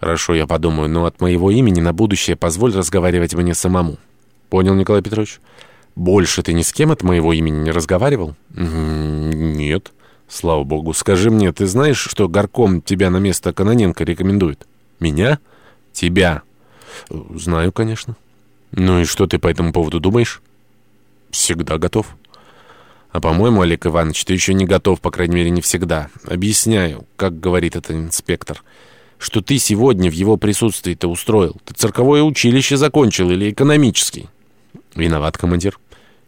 Хорошо, я подумаю, но от моего имени на будущее позволь разговаривать мне самому. Понял, Николай Петрович? Больше ты ни с кем от моего имени не разговаривал? Нет. Слава богу. Скажи мне, ты знаешь, что горком тебя на место Каноненко рекомендует? Меня? Тебя. Знаю, конечно. Ну и что ты по этому поводу думаешь? Всегда готов. А по-моему, Олег Иванович, ты еще не готов, по крайней мере, не всегда. Объясняю, как говорит этот инспектор, что ты сегодня в его присутствии-то устроил. Ты цирковое училище закончил или экономический? Виноват, командир.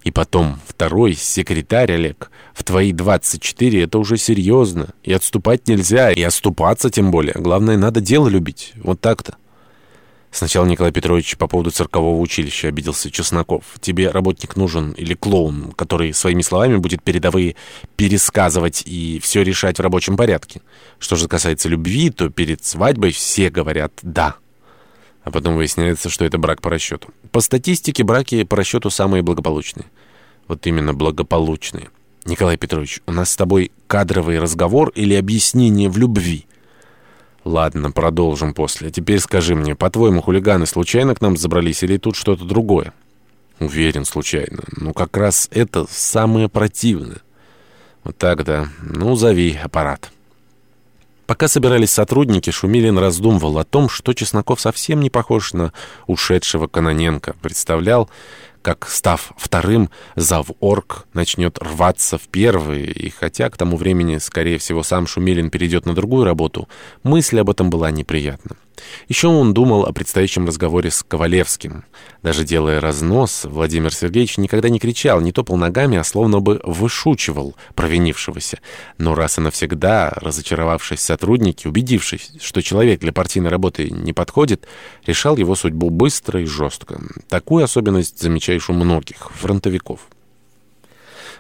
И потом, второй секретарь, Олег, в твои 24 это уже серьезно. И отступать нельзя, и отступаться тем более. Главное, надо дело любить. Вот так-то. Сначала Николай Петрович по поводу циркового училища обиделся Чесноков. Тебе работник нужен или клоун, который своими словами будет передовые пересказывать и все решать в рабочем порядке. Что же касается любви, то перед свадьбой все говорят «да». А потом выясняется, что это брак по расчету. По статистике, браки по расчету самые благополучные. Вот именно благополучные. Николай Петрович, у нас с тобой кадровый разговор или объяснение в любви? Ладно, продолжим после. Теперь скажи мне, по-твоему, хулиганы случайно к нам забрались или тут что-то другое? Уверен, случайно. Ну, как раз это самое противное. Вот так, да. Ну, зови аппарат. Пока собирались сотрудники, Шумилин раздумывал о том, что Чесноков совсем не похож на ушедшего Каноненко. Представлял, как, став вторым, заворг начнет рваться в первый, и хотя к тому времени, скорее всего, сам Шумилин перейдет на другую работу, мысль об этом была неприятна. Еще он думал о предстоящем разговоре с Ковалевским. Даже делая разнос, Владимир Сергеевич никогда не кричал, не топал ногами, а словно бы вышучивал провинившегося. Но раз и навсегда, разочаровавшись сотруднике, убедившись, что человек для партийной работы не подходит, решал его судьбу быстро и жестко. Такую особенность замечаешь у многих фронтовиков.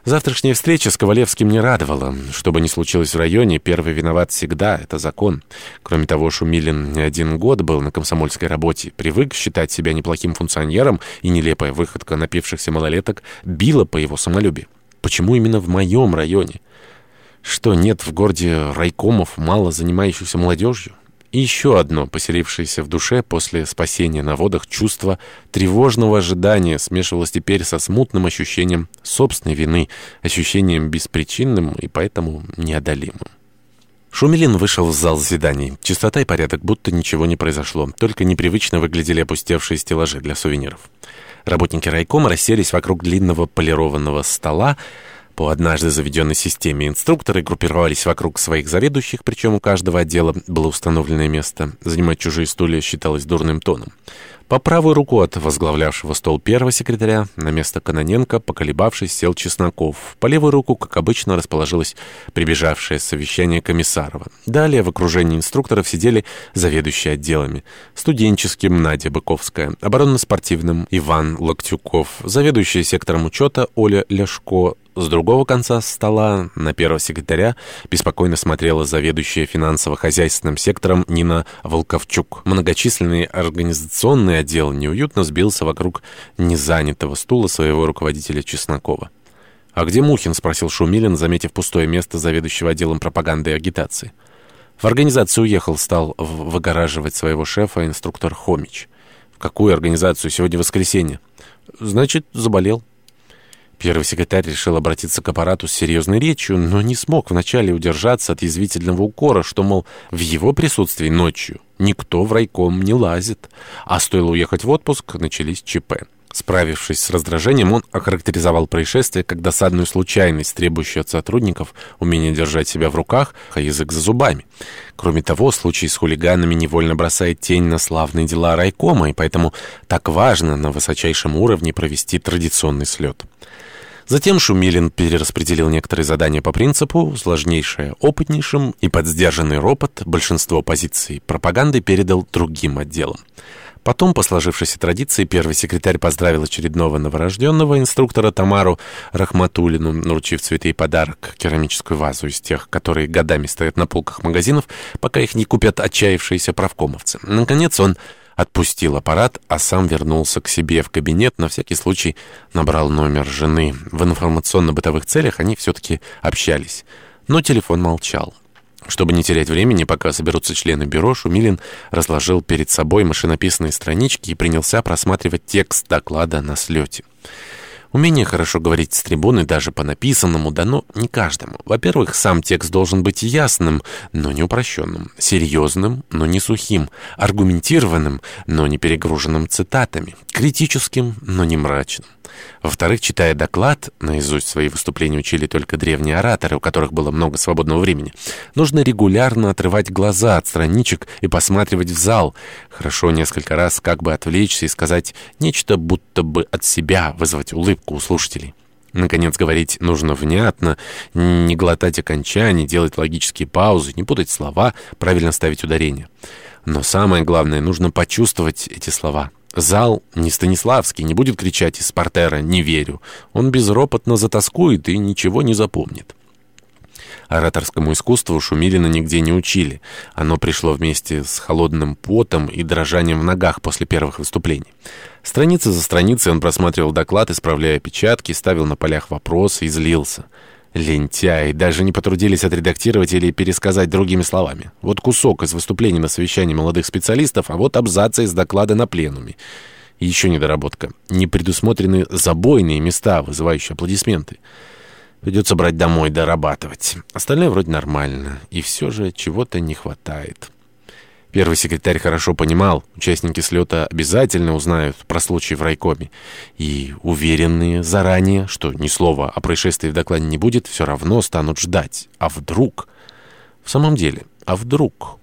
Завтрашняя встреча с Ковалевским не радовала. Что бы ни случилось в районе, первый виноват всегда, это закон. Кроме того, Шумилин не один год был на комсомольской работе, привык считать себя неплохим функционером, и нелепая выходка напившихся малолеток била по его самолюбию. Почему именно в моем районе? Что, нет в городе райкомов, мало занимающихся молодежью? И еще одно, поселившееся в душе после спасения на водах чувство тревожного ожидания смешивалось теперь со смутным ощущением собственной вины, ощущением беспричинным и поэтому неодолимым. Шумилин вышел в зал заседаний. Чистота и порядок, будто ничего не произошло. Только непривычно выглядели опустевшие стеллажи для сувениров. Работники райкома расселись вокруг длинного полированного стола, по однажды заведенной системе инструкторы группировались вокруг своих заведующих, причем у каждого отдела было установленное место. Занимать чужие стулья считалось дурным тоном. По правую руку от возглавлявшего стол первого секретаря на место Каноненко, поколебавшись, сел Чесноков. По левую руку, как обычно, расположилось прибежавшее совещание Комиссарова. Далее в окружении инструкторов сидели заведующие отделами. Студенческим Надя Быковская, оборонно-спортивным Иван Локтюков, заведующая сектором учета Оля Ляшко, с другого конца стола на первого секретаря беспокойно смотрела заведующая финансово-хозяйственным сектором Нина Волковчук. Многочисленный организационный отдел неуютно сбился вокруг незанятого стула своего руководителя Чеснокова. «А где Мухин?» — спросил Шумилин, заметив пустое место заведующего отделом пропаганды и агитации. В организацию уехал, стал выгораживать своего шефа инструктор Хомич. «В какую организацию? Сегодня воскресенье». «Значит, заболел». Первый секретарь решил обратиться к аппарату с серьезной речью, но не смог вначале удержаться от язвительного укора, что, мол, в его присутствии ночью никто в райком не лазит. А стоило уехать в отпуск, начались ЧП. Справившись с раздражением, он охарактеризовал происшествие как досадную случайность, требующую от сотрудников умения держать себя в руках, а язык за зубами. Кроме того, случай с хулиганами невольно бросает тень на славные дела райкома, и поэтому так важно на высочайшем уровне провести традиционный слет. Затем Шумилин перераспределил некоторые задания по принципу сложнейшее опытнейшим и под сдержанный ропот большинство позиций пропаганды передал другим отделам. Потом, по сложившейся традиции, первый секретарь поздравил очередного новорожденного инструктора Тамару Рахматулину, наручив цветы и подарок, керамическую вазу из тех, которые годами стоят на полках магазинов, пока их не купят отчаявшиеся правкомовцы. Наконец он отпустил аппарат, а сам вернулся к себе в кабинет, на всякий случай набрал номер жены. В информационно-бытовых целях они все-таки общались. Но телефон молчал. Чтобы не терять времени, пока соберутся члены бюро, Шумилин разложил перед собой машинописные странички и принялся просматривать текст доклада на слете. Умение хорошо говорить с трибуны даже по написанному дано не каждому. Во-первых, сам текст должен быть ясным, но не упрощенным, серьезным, но не сухим, аргументированным, но не перегруженным цитатами, критическим, но не мрачным. Во-вторых, читая доклад, наизусть свои выступления учили только древние ораторы, у которых было много свободного времени, нужно регулярно отрывать глаза от страничек и посматривать в зал. Хорошо несколько раз как бы отвлечься и сказать нечто будто бы от себя, вызвать улыбку у слушателей. Наконец, говорить нужно внятно, не глотать окончаний, делать логические паузы, не путать слова, правильно ставить ударение. Но самое главное, нужно почувствовать эти слова. Зал не Станиславский, не будет кричать из портера «не верю». Он безропотно затаскует и ничего не запомнит. Ораторскому искусству Шумилина нигде не учили. Оно пришло вместе с холодным потом и дрожанием в ногах после первых выступлений. Страница за страницей он просматривал доклад, исправляя опечатки, ставил на полях вопросы и злился. Лентяи, даже не потрудились отредактировать или пересказать другими словами. Вот кусок из выступления на совещании молодых специалистов, а вот абзацы из доклада на пленуме. Еще недоработка. Не предусмотрены забойные места, вызывающие аплодисменты. Придется брать домой, дорабатывать. Остальное вроде нормально. И все же чего-то не хватает. Первый секретарь хорошо понимал, участники слета обязательно узнают про случай в райкоме. И уверенные заранее, что ни слова о происшествии в докладе не будет, все равно станут ждать. А вдруг? В самом деле, а вдруг...